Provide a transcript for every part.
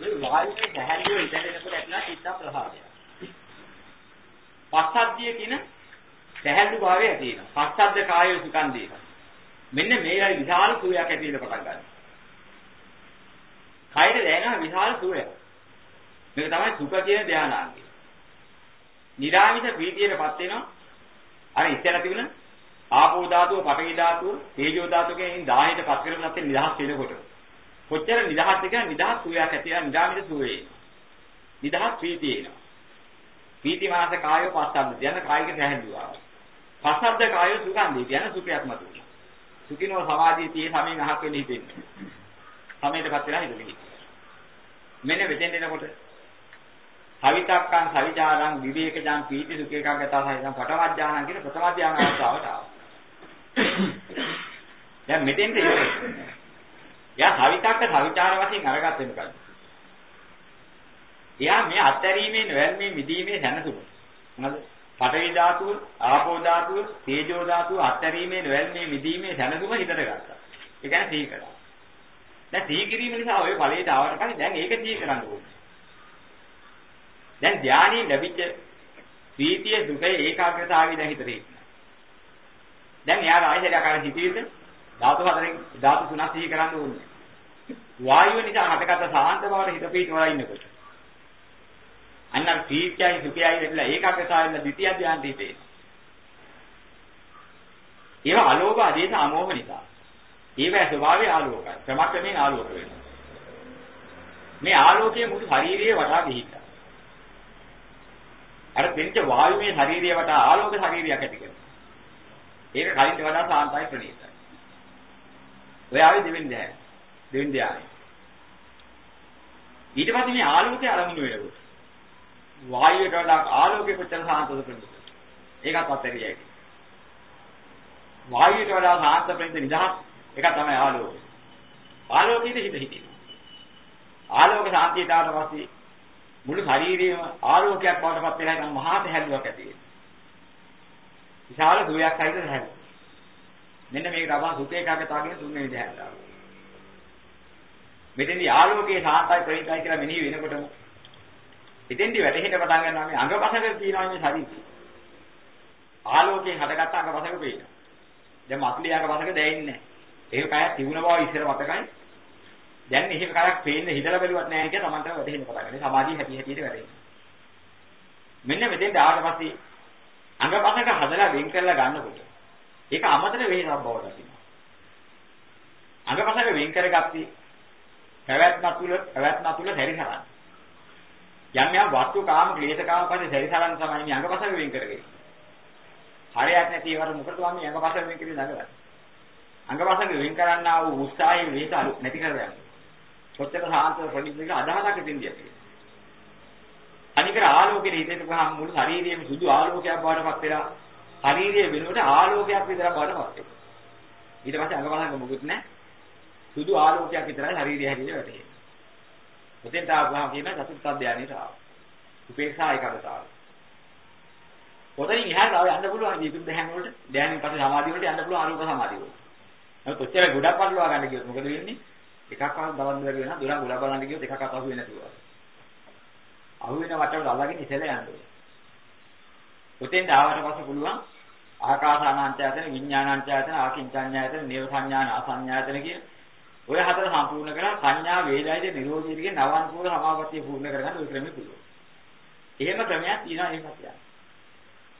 මේ වායුවේ සැහැල්ලුව ඉඳගෙනකොට ඇතිවන චිත්ත ප්‍රහාදය. පස්සද්ධිය කියන සැහැල්ලු භාවය ඇති වෙනවා. පස්සද්ධ කායය සුඛන්දී. මෙන්න මේයි විශාල සුවයක් ඇති වෙන පටන් ගන්නවා. කයර දැනෙන විශාල සුවයක්. මේක තමයි සුඛ කියන ධානාංගය. නිරාමිත ප්‍රීතියටපත් වෙනවා. අර ඉස්සර තිබුණ ආපෝ ධාතුව, පඨවි ධාතුව, තේජෝ ධාතුව කියන 10ටපත් කරපුවත් නිදහස් වෙනකොට කොච්චර නිදහස් එක නිදහස් සුවයක් ඇති වෙනවා නිරාමිත සුවේ. නිදහස් ප්‍රීතිය එනවා. ප්‍රීති මාස කායෝ පස්සද්ද යන කායික සැහැල්ලුවා. පස්සද්ද කායෝ සුඛන්දී කියන සුඛයක් මත. සුඛිනෝ සමාධිය tie සමයෙන් අහක් වෙන්න හිතෙන්නේ. සමයටපත් වෙලා හිතෙන්නේ. මෙන්න මෙතෙන් එනකොට සවිතක්කං සවිචාරං විවේකජං පීති සුඛ ඒකාග්‍රතාවයන් පටවඥානං කියන ප්‍රථම ධ්‍යාන අවස්ථාවට ආවා. දැන් මෙතෙන්ද ඉන්නේ. යා සවිතක්ක සවිචාර වශයෙන් අරගත්තේ මොකද්ද? එයා මේ අත්හැරීමේ නොවැල්මේ මිදීමේ දැනසුම. මොනවද? පඨවි ධාතුව, ආපෝ ධාතුව, තේජෝ ධාතුව අත්හැරීමේ නොවැල්මේ මිදීමේ දැනසුම හිතට ගත්තා. ඒ කියන්නේ සිහි කරා. දැන් සිහි කිරීම නිසා ඔය ඵලයට ආවට පස්සේ දැන් ඒක සිහි කරන්න ඕනේ. දැන් ධානයේ ලැබිච්ච ප්‍රීතිය දුකේ ඒකාග්‍රතාවය දැන් හිතේ ඉන්නවා. දැන් එයා ආයෙත් අකාර හිතේද ධාතු හතරෙන් ධාතු තුනක් සිහි කරන්න ඕනේ. වායුව නිසා හටගත්ත සාන්ත බවට හිත පිටවලා ඉන්නකොට. අන්න ප්‍රීතියයි සුඛයයි වෙලා ඒකාග්‍රතාවයෙන් ද්විතිය ධානයට හිතේ. ඒවා අලෝභ ආදීන අමෝහ නිසා. ඒවා ස්වභාවය ආලෝකයි. ක්‍රමක්‍රමයෙන් ආලෝක වෙනවා. මේ ආලෝකයේ මුළු ශරීරයේ වටා ගිහිල්ලා. අර දෙන්න වායුමේ ශරීරය වටා ආලෝක ශරීරයක් ඇති කරනවා. ඒක කලින්ට වඩා සාන්තයි ප්‍රණීතයි. ඔය ආවේ දෙවෙනි දැය. දෙවෙනි දැයයි. ඊට පස්සේ මේ ආලෝකය අරමුණු වෙනකොට වායුවට වඩා ආලෝකේ කොච්චර සාන්තද ප්‍රණීතද? ඒකත් අත්හැරියයි. වායුවට වඩා සාන්ත ප්‍රණීත නිදහස් එක තමයි ආලෝකය. ආලෝකයේ හිත හිතේ. ආලෝක සාන්තියට ආවට පස්සේ මුළු ශරීරයම ආලෝකයක් බවට පත් වෙලා යන මහා තැහැල්ලුවක් ඇති වෙනවා. විශාල සුවයක් හයිද නැහැ. මෙන්න මේක තමයි සුඛ ඒකාගතාවගේ තුන්වෙනි දැහැල්ලාව. මෙතෙන්දී ආලෝකයේ සාන්තයි ප්‍රණීතයි කියලා මෙනෙහි වෙනකොටම එතෙන්දී වැටහෙන්න පටන් ගන්නවා මේ අංගපසක තියෙනවා මේ ශරීරය. ආලෝකයෙන් හටගත්ත අංගපසක පේනවා. දැන් මත්ලි අංගපසක දැනෙන්නේ නැහැ. ඒක කයක් තිබුණ බව ඉස්සර මතකයි. දැන් එහෙම කයක් පේන්න හිතලා බැලුවත් නැහැ කියලා Tamanට වැටහෙන්න පටන් ගන්නවා. සමාධිය හැටි හැටියට වැටෙනවා. මෙන්න මෙතෙන් ආවට පස්සේ අංගපසක හදලා වෙන් කරලා ගන්නකොට ඒක අමතර වෙහසක් බවට තියෙනවා. අංගපසක වෙන් කරගත්තී පැවැත්ම තුල පැවැත්ම තුල සැරිසරන. යම් යම් වස්තු කාම ක්ලේශ කාම පස්සේ සැරිසරන තමයි මේ අංගපසක වෙන් කරගෙන. හරයක් නැති ඒවට මොකටද මේ අංගපසක වෙන් කරගෙන නගලා. අංගපසක වෙන් කරන්නා වූ උත්සාහයෙන් වෙහස නැති කරගන්න. කොච්චර සාන්ත ප්‍රතිපදික අදහසක් ඉදින්දිය තියෙනවා. අනිකර ආලෝකයේ හිතේට ගහම මුළු ශරීරයේම සුදු ආලෝකයක් බවටපත් වෙලා ශරීරයේ වෙනුවට ආලෝකයක් විතරක් බවටපත් වෙනවා. ඊට පස්සේ අංගපසක මොකුත් නැහැ. සුදු ආලෝකයක් විතරයි ශරීරය හැදෙන්නේ වැටෙන්නේ. ඔතෙන් තාවම කියන චතුර්ථ ධානයට ආවා. උපේක්ෂා ඒකකතාව. ඔතනින් එහාට ආව යන්න පුළුවන් මේ විදුත් දැහැන් වලට ධානයෙන් පස්සේ සමාධිය වලට යන්න පුළුවන් ආලෝක සමාධිය වලට. නමුත් ඔච්චර ගොඩක් පටලවා ගන්න කියොත් මොකද වෙන්නේ? එකක්වත් දවල් දෙක වෙනවා දුරක් ගොඩක් බලන්න කියොත් එකක්වත් අහු වෙන්නේ නැතුව. අහු වෙන වටවට අල්ලගෙන ඉතල යන්න ඕනේ. ඔතෙන් ආවට පස්සේ පුළුවන් ආකාසානාංචයතන විඥානාංචයතන ආකින්චඤ්ඤායතන නේව සංඥාන අසංඥායතන කියන ඔය හතර සම්පූර්ණ කරලා සංඥා වේදයිද නිරෝධී කියන නවාන්පූර්ණ සමාපත්තිය පූර්ණ කරගන්න ඔය ක්‍රමෙ පුළුවන්. එහෙම ක්‍රමයක් තියෙනවා ඒකත් යනවා.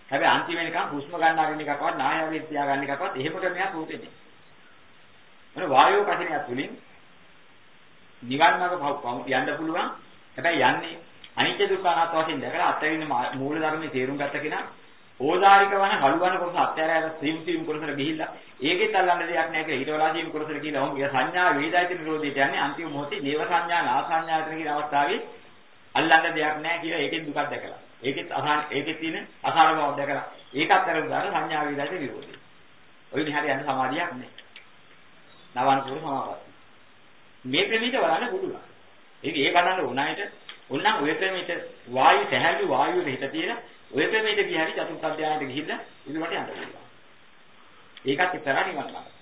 හැබැයි අන්තිම වෙනකන් හුස්ම ගන්න අරින්න එකක්වත් නායවලිය තියාගන්න එකක්වත් එහෙම ක්‍රමයක් උතෙන්නේ. මොන වායෝ කසිනිය තුලින් නිවන් මාර්ග යන්න පුළුවන්. හැබැයි යන්නේ අනිත්‍ය දුක්ඛ අනාත්ම වශයෙන් දැකලා අත්හැරින්න මූල ධර්මයේ තේරුම් ගත්ත කෙනා ඕදාරික වන හලුවන කොටස අත්හැරලා සීම් සීම් කොටසට ගිහිල්ලා ඒකෙත් අල්ලන්න දෙයක් නැහැ කියලා ඊට වඩා සීම් කොටසට ගිහිල්ලා ඔහුම සංඥා වේදායිත නිරෝධයට යන්නේ අන්තිම මොහොතේ නේව සංඥා නාසඤ්ඤායතන කියන අවස්ථාවේ අල්ලන්න දෙයක් නැහැ කියලා ඒකෙන් දුකක් දැකලා ඒකෙත් අසහන ඒකෙත් තියෙන අසහන බව දැකලා ඒකත් අරගෙන දාන සංඥා වේදායිත නිරෝධය. ඔය විහාරය යන සමාධියක් නැහැ. නවන පුරු සමාපatti. මේ ක්‍රමීට බලන්න පුළුවන්. ඒක ඒ බලන්න උනායට උන්නම් ඔය ක්‍රමීට වායු සැහැල්ලු වායුවේ හිත තියෙන ඔය ක්‍රමීට ගියහරි චතුත් අධ්‍යානයට ගිහිල්ලා ඉදිරියට යන්න පුළුවන්. ඒකත් ඉතරා නිවන් මාර්ගය.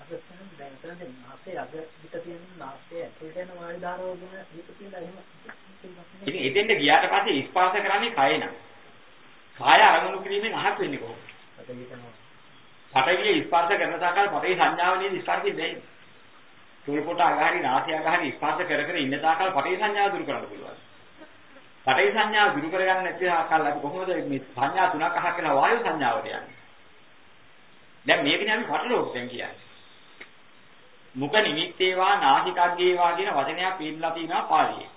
අපස්සෙන් දැන් එතනදී නාසයේ අග පිට තියෙන නාසයේ ඇතුළට යන වායු ධාරාව ගැන හිත තියලා එහෙම ඉතින් එතෙන්ට ගියාට පස්සේ ස්පර්ශ කරන්නේ කය නම්. කාය අරමුණු කිරීමෙන් අහක් වෙන්නේ කොහොමද? පටවිය ස්පර්ශ කරන තාකල් පටවි සංඥාව නේද ස්පර්ශෙ දෙන්නේ. තුල් කොට අගහරි නාසය අගහරි ස්පර්ශ කර කර ඉන්න තාකල් පටවි සංඥාව දුරු කරන්න පුළුවන්. පටවි සංඥාව දුරු කරගන්න නැති තාකල් අපි කොහොමද මේ සංඥා තුනක් අහක් කියලා වායු සංඥාවට යන්නේ? දැන් මේකනේ අපි පටලෝකයෙන් කියන්නේ. මුඛ නිමිත්තේවා නාසිකග්ගේවා කියන වචනයක් පිළිලා තියෙනවා පාළියේ.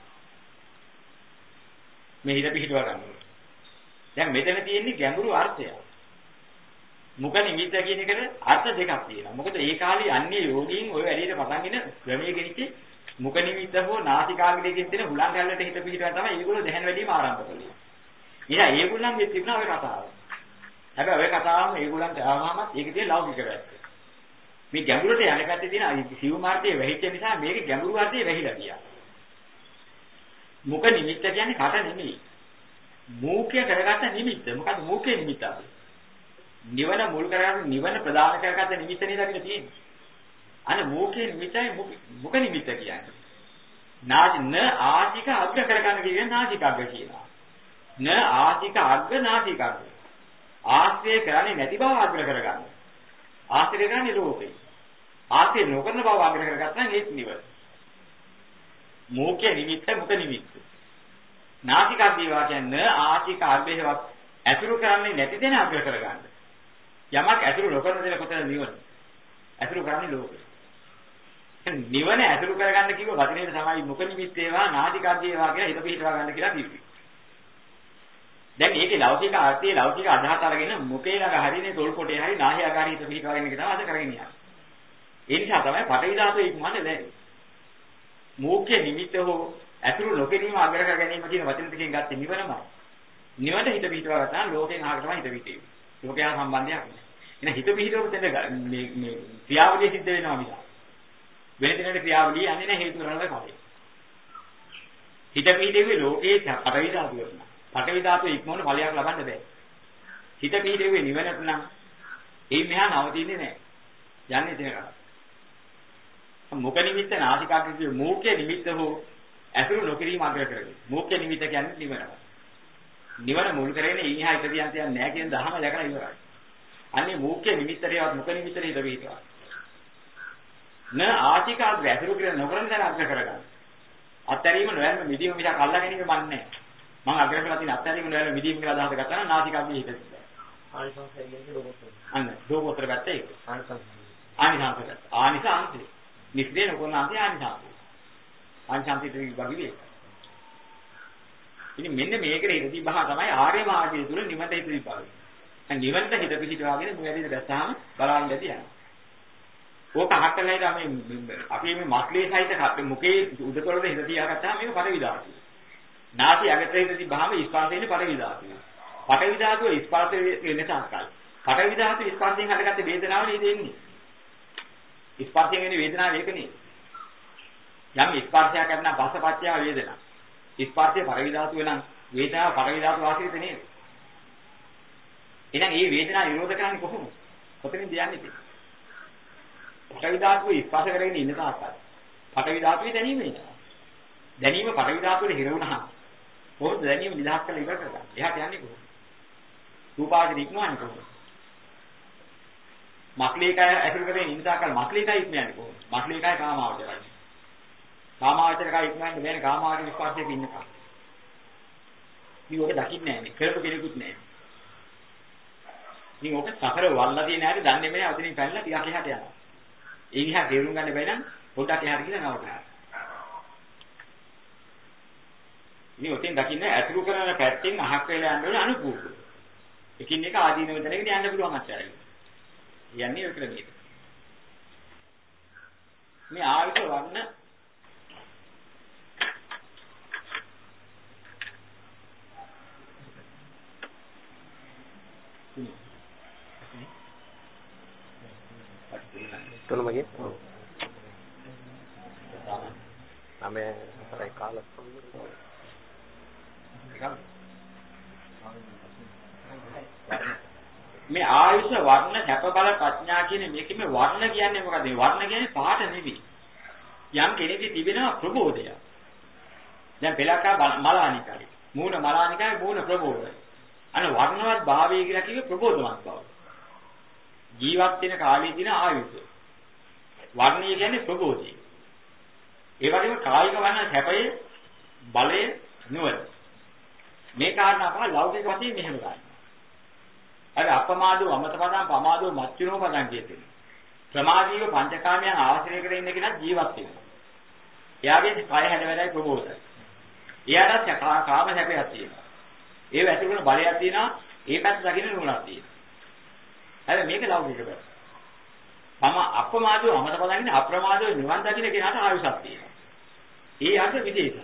මේ හිත පිහිටව ගන්නවා. දැන් මෙතන තියෙන්නේ ගැඹුරු අර්ථයක්. මුඛ නිමිත්ත කියන එකට අර්ථ දෙකක් තියෙනවා. මොකද ඒ කාලේ අන්නේ යෝගීන් ওই වැඩේට පටන්ගෙන ක්‍රමයේ ගෙනිච්ච මුඛ නිමිත්ත හෝ නාසිකාග්‍රේ කියන තැන හුලං කැල්ලට හිත පිහිටවන තමයි ඒගොල්ලෝ දැහැන් වැඩිම ආරම්භ කළේ. ඉතින් ඒගොල්ලන්ගේ තිබුණා ඔය කතාව. හැබැයි ඔය කතාවම ඒගොල්ලන්ට ආවමත් ඒක තියෙන ලෞකික පැත්ත. මේ ගැඹුරට යන පැත්තේ තියෙන සිව් මාර්ගයේ වැහිච්ච නිසා මේක ගැඹුරු අර්ථයේ වැහිලා ගියා. මුඛ නිමිත්ත කියන්නේ කට නෙමෙයි. මූඛ්‍ය කරගත්ත නිමිත්ත. මොකද මූඛ්‍ය නිමිත්ත අපි. නිවන මුල් කරගෙන නිවන ප්‍රදාන කරගත්ත නිමිත්ත නේද අපිට තියෙන්නේ. අන්න මූඛේ නිමිත්තයි මුඛ නිමිත්ත කියන්නේ. නාජ න ආජික අග්‍ර කරගන්න කියන්නේ නාජිකග්ග කියනවා. න ආජික අග්ග නාජිකග්ග. ආශ්‍රය කරන්නේ නැති බව අග්‍ර කරගන්න. ආශ්‍රය කරන්නේ ලෝකේ. ආශ්‍රය නොකරන බව අග්‍ර කරගත්තා නම් ඒත් නිවන. මූඛේ නිමිත්ත මුඛ නිමිත්ත. නාසිකාග්ගේවා කියන්නේ ආචික අග්‍රේවත් ඇසුරු කරන්නේ නැති දෙන අග්‍ර කරගන්න. යමක් ඇසුරු නොකරන දෙන කොතන නිවන. ඇසුරු කරන්නේ ලෝකේ. නිවන ඇසුරු කරගන්න කිව්ව වචනේ තමයි මුඛ නිමිත්තේවා නාසිකාග්ගේවා කියලා හිත පිටවා ගන්න කියලා කිව්වේ. දැන් මේකේ ලෞකික අර්ථයේ ලෞකික අදහස අරගෙන මුඛේ ළඟ හරිනේ තොල් කොටේ හරි නාහය ආකාරي හිත පිටවාගෙන එක තමයි අද කරගෙන යන්නේ. ඒ නිසා තමයි පටවි ධාතුවේ ඉක්මන්නේ දැන්. මූඛ්‍ය නිමිත්ත හෝ ඇතුළු නොකිරීම අගර කර ගැනීම කියන වචන දෙකෙන් ගත්තේ නිවනමයි. නිවනට හිත පිටවා ගත්තා නම් ලෝකෙන් අහකට තමයි හිත පිටේ. ලෝකයා සම්බන්ධයක් නෑ. එහෙනම් හිත පිටවපු තැන මේ මේ ක්‍රියාවලිය සිද්ධ වෙනවා මිස. වෙන දිනකට ක්‍රියාවලිය යන්නේ නැහැ හේතු කරනද කලින්. හිත පිටේවේ ලෝකේ පටවි ධාතුව වෙනවා. පටවි ධාතුව ඉක්මවන ඵලයක් ලබන්න බෑ. හිත පිටේවේ නිවනට නම් ඒ මෙහා නවතින්නේ නැහැ. යන්නේ දෙනකට. මුඛ නිමිත්ත නාසිකාග්‍රේ මූඛ්‍ය නිමිත්ත හෝ ඇසුරු නොකිරීම අග්‍ර කරගෙන. මූඛ්‍ය නිමිත්ත කියන්නේ නිවනම. නිවන මුල් කරගෙන ඊහා එක දියන් තියන්නේ නැහැ කියන දහම දැකලා ඉවරයි. අන්නේ මූඛ්‍ය නිමිත්තරේවත් මුඛ නිමිත්තරේ ඉඳ වේනවා. න ආචිකාග්‍රේ ඇසුරු කරගෙන නොකරන දන අග්‍ර කරගන්න. අත්හැරීම නොයල්ම මිදීම මිසක් අල්ලා ගැනීම මන්නේ. මම අග්‍ර කරලා තියෙන අත්හැරීම නොයල්ම මිදීම කියලා අදහස ගත්තා නම් නාසිකාග්‍රේ හිත. ආනිසංසය කියන්නේ ලෝකෝත්තර. අන්න ලෝකෝත්තර පැත්ත ඒක. ආනිසංසය. ආනිසංසය. ආනිසංසය. නිස්දේ නොකරනාන්ති ආනිසංසය. ආනිසංසය දෙවි වගේ ඉතින් මෙන්න මේකට හිත තිබ්බහම තමයි ආර්ය මාර්ගය තුල හිත තිබ්බා. දැන් නිවනට හිත පිහිටවාගෙන මේ වැඩේට දැස්සාම ඉඳී යනවා. ඕක අහකලයි තමයි අපි මේ මස්ලේ සහිත මුකේ උඩතොලට හිත තියාගත්තාම මේක පරිවි ධාතුව. නාසි අගට හිත තිබ්බහම ස්පර්ශයෙන් පරිවි ධාතුව. පරිවි ධාතුව ස්පර්ශ වෙන තාක්කල්. පරිවි ධාතුව ස්පර්ශයෙන් හටගත්ත වේදනාව නේද එන්නේ. ස්පර්ශයෙන් එන වේදනාව ඒකනේ. යම් ස්පර්ශයක් කරන බසපත්‍ය වේදනා. ස්පර්ශය පරිවි ධාතුව නම් වේදනාව පරිවි ධාතුව ආශ්‍රිත නේද? එහෙනම් මේ වේදනාව නිරෝධ කරන්නේ කොහොමද? කොතනින්ද යන්නේ ඉතින්? පරිවි ධාතුව ස්පර්ශ කරගෙන ඉන්න තාක්කල්. පරිවි ධාතුවේ දැනීම එනවා. දැනීම පරිවි ධාතුවේ හිර වුණාම කොහොමද දැනීම නිදහස් කරලා ඉවර කරගන්නේ? එහාට යන්නේ කොහොමද? රූපාවචර ඉක්මවන්නේ කොහොමද? මක්ලේකය ඇතුල් කරගෙන ඉන්න තාක්කල් මක්ලේකය ඉක්මවන්නේ කොහොමද? මක්ලේකය කාමාවචරයි. කාමාවචරකයි ඉක්මවන්න බෑනේ කාමාවචර විශ්වාසයක ඉන්නකම්. ඉතින් ඔබ දකින්නේ නැහැ නේ. කරපු කෙනෙකුත් නැහැ. ඉතින් ඔබ සතර වල්ලා තියෙන හැටි දන්නේ නැහැ. අතනින් පැනලා ටිකක් එහාට යනවා. ඒ දිහා තේරුම් ගන්න බැයි නම් පොඩ්ඩක් එහාට ගිහලා නවතනවා. ඉතින් ඔතෙන් දකින්නේ ඇතුළු කරන පැත්තෙන් අහක් වෙලා යන්න ඕන අනුකූල. එකින් එක ආදීනව දැනගෙන යන්න පුළුවන් අත්‍යරයි. යන්නේ ඔය ක්‍රමයට. මේ ආයත වන්න තුනමගේ ඔව් නමේ හතරයි කාල මේ ආයුෂ වර්ණ සැප බල ප්‍රඥා කියන මේකෙම වර්ණ කියන්නේ මොකද? වර්ණ කියන්නේ පාට නෙවෙයි. යම් කෙනෙකුට තිබෙනවා ප්‍රබෝධය. දැන් පෙලක්කා මලානිකයි. මූණ මලානිකයි මූණ ප්‍රබෝධයි. අන වර්ණවත් භාවය කියලා කිව්වේ ප්‍රබෝධවත් බව. ජීවත් වෙන කාලේ දින ආයුෂ. වර්ණය කියන්නේ ප්‍රබෝධය. ඒ වගේම කායික වර්ණ සැපය බලය නුවණ. මේ කාරණා පහ ලෞකික වශයෙන් මෙහෙම ගන්න. අර අපමාදෝ අමතපදං පමාදෝ මච්චුනෝ පදං කියතේ. ප්‍රමාදීව පංචකාමයන් ආශ්‍රය කරගෙන ඉන්න කෙනා ජීවත් වෙනවා. එයාගේ කය හැඩ වැඩයි ප්‍රබෝධයි. එයාට කාම සැපයක් තියෙනවා. ඒ වැටුණු බලයක් තියෙනවා. ඒ පැත්ත දකින්න නුවණක් තියෙනවා. හැබැයි මේක ලෞකික බව. මම අප්‍රමාදව අමත බලන්නේ අප්‍රමාදව නිවන් දකින්න කෙනාට ආයුෂක් තියෙනවා. ඒ අර්ථ විදේශ.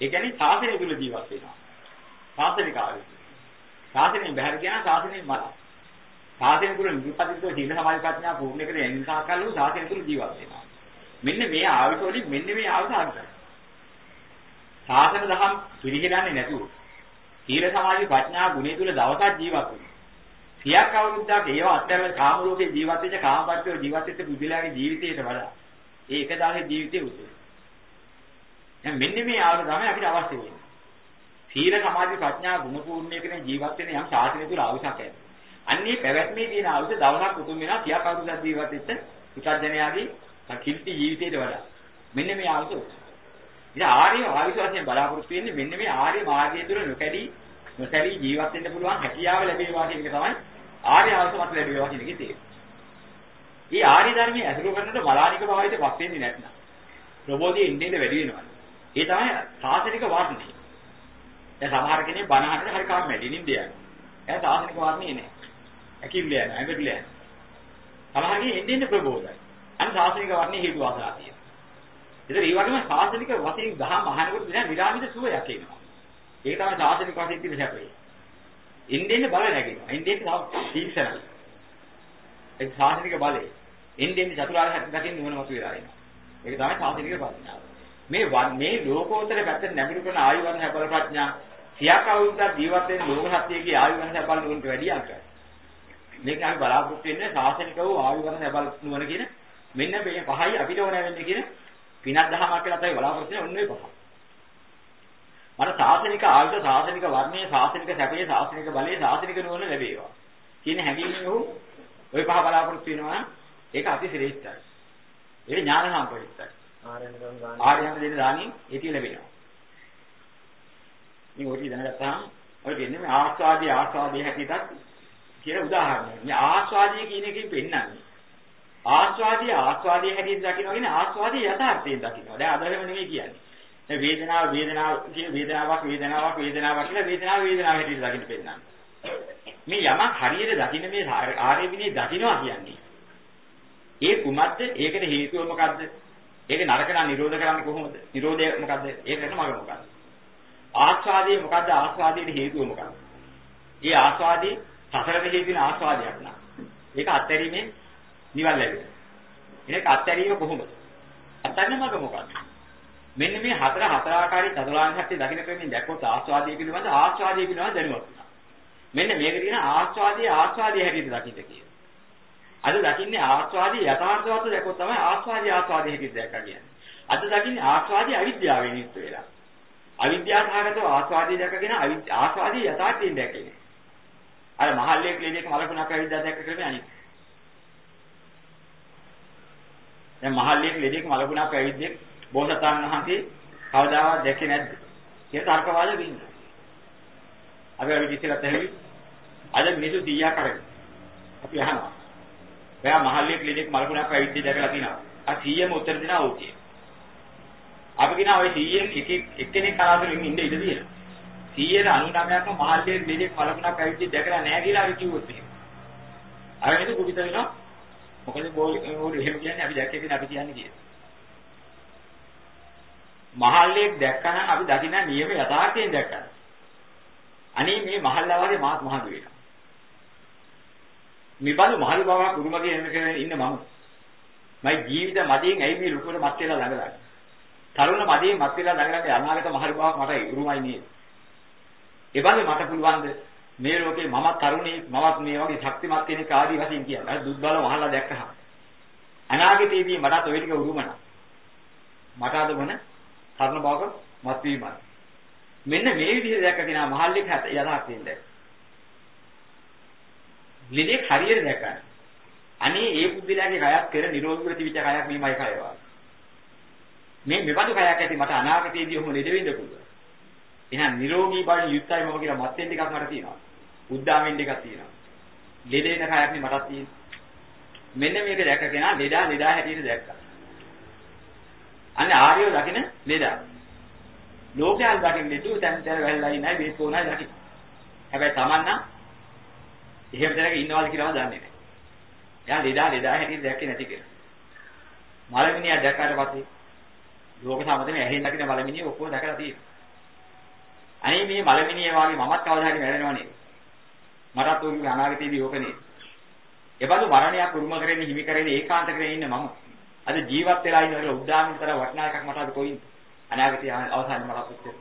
ඒ කියන්නේ සාසනය තුල ජීවත් වෙනවා. සාසනික ආයුෂ. සාසනයෙන් බැහැර ගියා සාසනයෙන් මල. සාසනය තුල නිපදිත සීල සමාධි ප්‍රඥා පූර්ණ කරගෙන එන්න සාකල්ලු සාසනය තුල ජීවත් වෙනවා. මෙන්න මේ ආයුෂ වලින් මෙන්න මේ ආයුෂ අර්ථයි. සාසන දහම් පිළිහෙලන්නේ නැතුව සීල සමාධි ප්‍රඥා ගුණය තුල දවසක් ජීවත් වෙනවා. සියක් අවුරුද්දක් ඒවා අත්හැරලා කාම ලෝකේ ජීවත් වෙච්ච කාමපත්‍යෝ ජීවත් වෙච්ච බුදුලාගේ ජීවිතයට වඩා ඒ එක දාසේ ජීවිතේ උතුම්. දැන් මෙන්න මේ ආවල තමයි අපිට අවශ්‍ය වෙන්නේ. සීල සමාධි ප්‍රඥා ගුණ පූර්ණයකනේ ජීවත් වෙන යම් ශාසනය තුල අවශ්‍යක ඇත. අන්නේ පැවැත්මේ තියෙන අවශ්‍ය දවසක් උතුම් වෙනවා සියක් අවුරුද්දක් ජීවත් වෙච්ච පුතර්ජනයාගේ කිල්ටි ජීවිතයට වඩා. මෙන්න මේ අවශ්‍ය. ඉතින් ආර්ය ආයුෂ වශයෙන් බලාපොරොත්තු වෙන්නේ මෙන්න මේ ආර්ය මාර්ගය තුල නොකැඩී නොසැලී ජීවත් වෙන්න පුළුවන් හැකියාව ලැබේවා කියන එක තමයි ආර්ය අවශ්‍යමත් ලැබේවා කියන එකේ තේරුම. මේ ආර්ය ධර්මයේ අසුරු කරනකොට මලානික භාවයට පස් වෙන්නේ නැත්නම් ප්‍රබෝධිය ඉන්නේ වැඩි වෙනවා. ඒ තමයි සාසනික වර්ණය. දැන් සමහර කෙනෙක් බණ අහනකොට හරි කම්මැලි නින්ද යනවා. එයා සාසනික වර්ණේ නෑ. ඇකිල්ල යනවා, ඇඟිල්ල යනවා. සමහර කෙනෙක් එන්නේ ඉන්නේ ප්‍රබෝධයි. අන්න සාසනික වර්ණේ හේතු වාසනා තියෙනවා. ඒතර ඒ වගේම සාසනික වශයෙන් දහම් අහනකොට නෑ විරාමිත සුවයක් එනවා. ඒක තමයි සාසනික වශයෙන් තියෙන සැපේ. ඉන්දියන් බල නැගෙනවා. ඉන්දියන් තව තීක්ෂණයි. ඒ සාසනික බලය. ඉන්දියන් චතුරාර්ය සත්‍ය දකින්න නුවණ මත වෙලා එනවා. ඒක තමයි සාසනික ප්‍රඥාව. මේ මේ ලෝකෝත්තර පැත්තට නැඹුරු කරන ආයු වර්ණ හැබල ප්‍රඥා සියක් අවුරුද්දක් ජීවත් වෙන ලෝක සත්‍යයේ ආයු වර්ණ හැබල නුවණට වැඩි අංකයි. මේක අපි බලාපොරොත්තු වෙන්නේ සාසනික වූ ආයු වර්ණ හැබල නුවණ කියන මෙන්න මේ පහයි අපිට ඕන වෙන්නේ කියන පිනක් දහමක් කියලා තමයි බලාපොරොත්තු වෙන්නේ ඔන්නේ පහ. මට සාසනික ආයුධ සාසනික වර්ණයේ සාසනික සැපයේ සාසනික බලයේ සාසනික නුවණ ලැබේවා. කියන හැඟීමෙන් ඔහු ওই පහ බලාපොරොත්තු වෙනවා. ඒක අති ශ්‍රේෂ්ඨයි. ඒක ඥාන සම්ප්‍රයුක්තයි. ආර්යයන් දෙන දානින් ඒක ලැබෙනවා. මේ ඔය දැනගත්තාම ඔය කියන්නේ මේ ආස්වාදී ආස්වාදී හැටියටත් කියලා උදාහරණයක්. මේ ආස්වාදී කියන එකෙන් පෙන්නන්නේ ආස්වාදී ආස්වාදී හැටියට දකිනවා කියන්නේ ආස්වාදී යථාර්ථයෙන් දකිනවා. දැන් අදහෙම නෙමෙයි කියන්නේ වේදනාව වේදනාව කියන වේදනාවක් වේදනාවක් වේදනාවක් කියලා වේදනාව වේදනාව හැටියට දකින්න පෙන්නන්නේ. මේ යමක් හරියට දකින්න මේ ආර්ය විනී දකින්නවා කියන්නේ. ඒ කුමක්ද? ඒකට හේතුව මොකද්ද? ඒක නරකන නිරෝධ කරන්නේ කොහොමද? නිරෝධය මොකද්ද? ඒකට මඟ මොකද්ද? ආස්වාදයේ මොකද්ද? ආස්වාදයේ හේතුව මොකද්ද? ඒ ආස්වාදයේ සසරට හේතු වෙන ආස්වාදයක් නා. ඒක අත්හැරීමෙන් නිවන් ලැබෙනවා. ඒක අත්හැරීම කොහොමද? අත්හැරෙන මඟ මොකද්ද? මෙන්න මේ හතර හතර ආකාරයේ චතුරාර්ය සත්‍ය දකින්න ක්‍රමයෙන් දැක්කොත් ආස්වාදයේ පිළිබඳ ආස්වාදයේ පිළිබඳ දැනුවත් වෙනවා. මෙන්න මේක කියන ආස්වාදයේ ආස්වාදයේ හැටියට දකින්න කියන. අද දකින්නේ ආස්වාදයේ යථාර්ථවත් දැක්කොත් තමයි ආස්වාදයේ ආස්වාදයේ හැටියට දැක්කා කියන්නේ. අද දකින්නේ ආස්වාදයේ අවිද්‍යාවෙන් යුක්ත වෙලා. අවිද්‍යාවහගතව ආස්වාදයේ දැකගෙන ආස්වාදයේ යථාර්ථයෙන් දැකගෙන. අර මහල්ලේ ක්ලිනික් මලකුණක් අවිද්‍යාව දැක්ක ක්‍රමය අනිත්. දැන් මහල්ලේ ක්ලිනික් මලකුණක් අවිද්‍යාව බෝසතාණන් වහන්සේ කවදාවත් දැකේ නැද්ද? කියලා තර්කවාද වෙන්නේ. අපි අපි කිසිලත් ඇහුවි. අද මිනිස්සු 100ක් අරගෙන. අපි අහනවා. එයා මහල්ලේ ක්ලිනික් මලකුණක් පැවිදි දැකලා තිනවා. ආ 100ම උත්තර දෙනවා ඕකේ. අපි කියනවා ඔය 100න් එක එක්කෙනෙක් කලාතුරකින් ඉන්න ඉඩ තියෙනවා. 199ක්ම මහල්ලේ ක්ලිනික් මලකුණක් පැවිදි දැකලා නැහැ කියලා අපි කිව්වොත් එහෙම. අර නේද කුපිත වෙනවා. මොකද බෝල් එහෙම කියන්නේ අපි දැක්කේ අපි කියන්නේ කියලා. මහල්ලෙක් දැක්කනම් අපි දකින්න නියම යථාර්ථයෙන් දැක්කා. අනේ මේ මහල්ලා වගේ මාත් මහදු වෙනවා. මේබඳු මහල් බවක් උරුමගේ ඉන්න මම. මගේ ජීවිත මදියෙන් ඇයි මේ ලුකුවට මත් වෙලා ළඟ තරුණ මදියෙන් මත් වෙලා ළඟ ළඟ අනාගත මහල් බවක් මට උරුමයි නේද? ඒ වගේ මට පුළුවන්ද මේ ලෝකේ මමත් තරුණී මමත් මේ වගේ ශක්තිමත් කෙනෙක් ආදී වශයෙන් කියන්නේ. අර දුක්බල වහලා දැක්කහම. අනාගතයේදී මටත් ඔය ටික උරුමන. මට අද මොන තරුණ බවක මත්වීමයි. මෙන්න මේ විදිහට දැක්කගෙන මහල්ලෙක් යථාර්ථයෙන් දැක්ක. ලිලෙක් හරියට දැක්කා. අනේ ඒ බුද්ධිලාගේ කයක් පෙර නිරෝධ ප්‍රතිවිච කයක් මේමයි කයවා. මේ මෙබඳු කයක් ඇති මට අනාගතයේදී ඔහොම ලෙඩ වෙන්න පුළුවන්. එහෙනම් නිරෝගී බව යුක්තයි මම කියලා මත්ෙන් ටිකක් මට තියෙනවා. උද්දාමෙන් ටිකක් තියෙනවා. ලෙඩ වෙන කයක් නේ මටත් තියෙන්නේ. මෙන්න මේක දැකගෙන ලෙඩා ලෙඩා හැටියට දැක්කා. අනේ ආර්යව දකින ලෙඩා. ලෝකයන් දකින්න ලෙඩු තැන් තැන් වැල්ලා ඉන්නයි මේ කොනයි දකින්න. හැබැයි Taman නම් එහෙම තැනක ඉන්නවද කියලාම දන්නේ නැහැ. එයා ලෙඩා ලෙඩා හැටියට දැක්කේ නැති කෙනා. මලමිනියා දැක්කාට පස්සේ ලෝක සමතනේ ඇහෙන් දකින මලමිනිය ඔක්කොම දැකලා තියෙනවා. අනේ මේ මලමිනිය වාගේ මමත් කවදා හරි මැරෙනවා නේද? මටත් උන්ගේ අනාගතයේදී ඕක නේද? එබඳු මරණයක් උරුම කරගෙන හිමි කරගෙන ඒකාන්ත කරගෙන ඉන්න මම අද ජීවත් වෙලා ඉන්න කියලා උද්දාමන තර වටිනා එකක් මට අද කොයින්ද? අනාගතයේ අවසානයේ මට උත්තර.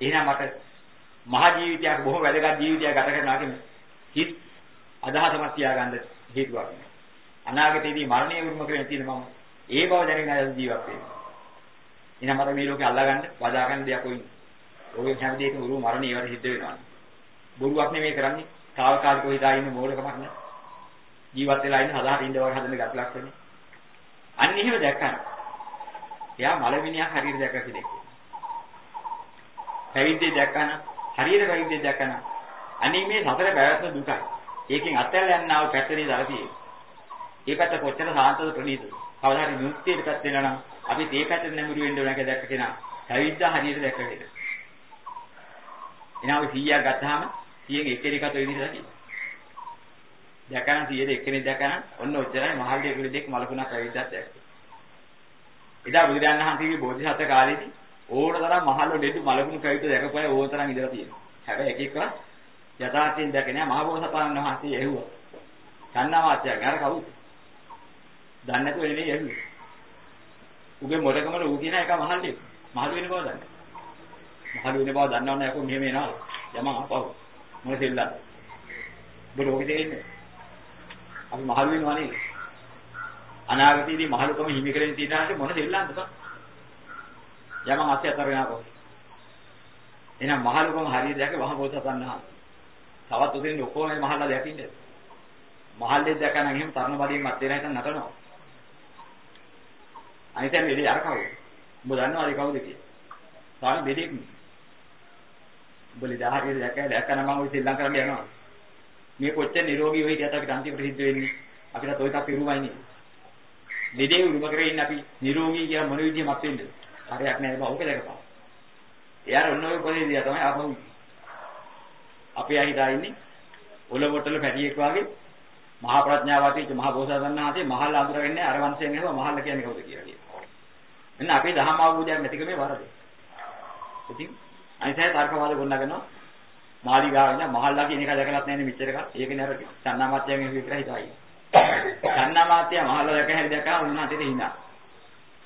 එහෙනම් මට මහ ජීවිතයක් බොහෝ වැදගත් ජීවිතයක් ගත කරනවා කියන්නේ හිත් අදහසක් තියාගන්න හේතුවක්. අනාගතයේදී මරණය උරුම කරගෙන තියෙන මම ඒ බව දැනගෙන ජීවත් වෙනවා. එහෙනම් මට මේ ලෝකේ අල්ලගන්න වදා ගන්න දෙයක් කොයින්ද? ඔය හැම දෙයකම උරු මරණය ඉවර සිද්ධ වෙනවා. බොරුවක් නෙමෙයි කරන්නේ. తాවකාලිකව හිතා ඉන්න මෝඩකමක් නෑ. ජීවත් වෙලා ඉන්න හදාහට ඉන්න වගේ හදන්න ගැටලක් වෙන්නේ. අන්න එහෙම දැක්කම. එයා මලමිනියක් හරියට දැක්ක කෙනෙක්. පැවිද්දේ දැක්කම හරියට පැවිද්දේ දැක්කම අනේ මේ සතර පැවැත්ම දුකයි. ඒකෙන් අත්හැරලා යන්නා වූ පැත්තනේ දරතියි. ඒ පැත්ත කොච්චර සාන්තද ප්‍රණීතද? කවදා හරි මුක්තියට පැත්ත වෙනවා නම් අපි මේ පැත්තට නැඹුරු වෙන්න ඕන කියලා දැක්ක කෙනා පැවිද්දා හරියට දැක්ක කෙනෙක්. එනවා 100ක් ගත්තාම 100න් එක්කෙනෙක්ට ඔය විදිහට දකින්න. දැකන 100ට එක්කෙනෙක් දැකන ඔන්න ඔච්චරයි මහල් දෙක දෙක මලකුණක් පැවිද්දක් දැක්ක. එදා බුදුරජාණන් වහන්සේගේ බෝධිසත්ව කාලේදී ඕන තරම් මහල් දෙඩු මලකුණු පැවිද්ද දැකපුවා ඕන තරම් ඉඳලා තියෙනවා. හැබැයි එක එක යථාර්ථයෙන් දැක නෑ මහ බෝසතාණන් වහන්සේ ඇහුවා. චන්නාමාත්‍යයන් අර කවුද? දන්නේ නැතුව නෙමෙයි ඇහුවේ. උගේ මොඩකමල ඌ කියන එක මහල්ලේ. මහලු වෙන බව දන්නේ. මහලු වෙන බව දන්නවනේ යකෝ මෙහෙම එනවා. යම අපව. මොන දෙල්ලද? ඔබ රෝගෙ දෙන්නේ. අපි මහලු වෙනවා නේද? අනාගතයේදී මහලුකම හිමි කරගෙන තියෙනාට මොන දෙල්ලන්ද බං? යම අස්ය අතර වෙනවා. එහෙනම් මහලුකම හරියට දැක වහ බෝසතාණන් වහන්සේ. තවත් උදෙන් ඔක්කොම මහල්ලා දැකින්ද? මහල්ලේ දැකනනම් එහෙම තරුණ බඩින් මත් වෙලා හිටන් නටනවා. අනිතෙන් මෙලි අර කවුද? උඹ දන්නවද කවුද කියලා? තාම බෙදෙක් නේ. උඹලි දහරිය දැක්කම දැක්කම මම ඔය ශ්‍රී ලංකාවට යනවා. මේ කොච්චර නිරෝගී වෙයි කියත් අපිට අන්තිමට සිද්ධ වෙන්නේ. අපිට ඔය තාපි උරුමයිනේ. දෙදේ උරුම කරගෙන ඉන්න අපි නිරෝගී කියන මොන විදිහේ මත් වෙන්නද? හරියක් නෑ බා ඕක දැකපන්. එයාර ඔන්න ඔය පොතේ තමයි ආපහු අපේ අහිතා ඉන්නේ ඔලොවටල පැටියෙක් වගේ මහා ප්‍රඥාවතීච මහා බෝසතාණන් වහන්සේ මහල් අඳුරගෙන අර වංශයෙන් එනවා මහල්ල කියන්නේ කවුද කියලා කියනවා. එන්න අපේ දහම අවබෝධයක් නැතිකමේ වරද. ඉතින් අනිතයි තර්කවාද ගොන්නගෙනවා මාලිගාවෙන් මහල්ලා කියන එක දැකලත් නැහැ නේ මෙච්චර එකක්. ඒකනේ අර චන්නාමාත්‍යයෙන් විතර හිතයි. චන්නාමාත්‍ය මහල්ලා දැක හැරි දැකලා උන්වහන්සේට හිනා.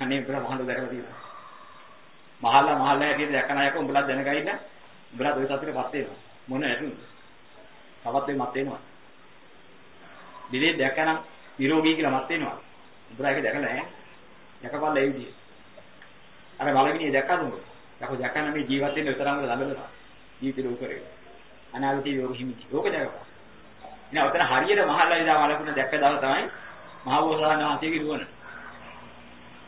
අනේ උඹලා මහල්ලා දැකලා තියෙනවා. මහල්ලා මහල්ලා හැටියට දැකන අයක උඹලා දැනගයිද? උඹලා ඔය සතුටේපත් වෙනවා. මොන ඇතුන්ද? තවත් මේ මත් වෙනවා. දිලේ දැකනම් නිරෝගී කියලා මත් වෙනවා. උඹලා ඒක දැකලා නැහැ. දැකපල්ලා ඒ විදිහේ. අර මලමිනිය දැක්කද උඹ? යකෝ දැකන මේ ජීවත් වෙන්න විතරම ළඟදලා. ජීවිතේ උකරේ. අනාගතයේ යෝග හිමිචි. ඕක දැකපන්. ඉතින් ඔතන හරියට මහල්ලා ඉදා මලකුණ දැක්ක දවස තමයි මහබෝසතාණන් වහන්සේගේ නුවණ.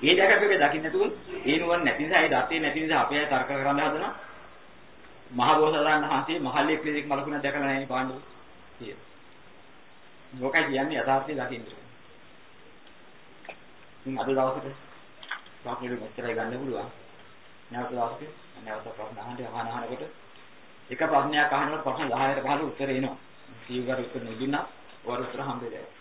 ඒ දැකපෙක දකින්න නැතුව ඒ නුවණ නැති නිසා ඒ දත්තේ නැති නිසා අපේ අය තර්ක කරන්න හදනවා. මහබෝසතාණන් වහන්සේ මහල්ලේ ක්ලේශික මලකුණ දැකලා නැහැ නේ පාණ්ඩු. කියලා. මොකයි කියන්නේ යථාර්ථය දකින්න. ඉතින් අද දවසට වාක්‍යෙ මෙච්චරයි ගන්න පුළුවන්. නැවත දවසක නැවත ප්‍රශ්න අහන්න අහන අහනකොට එක ප්‍රශ්නයක් අහනකොට ප්‍රශ්න 10කට 15 උත්තර එනවා. කීවර උත්තර නෙදුණා වර උත්තර හම්බෙන්නේ.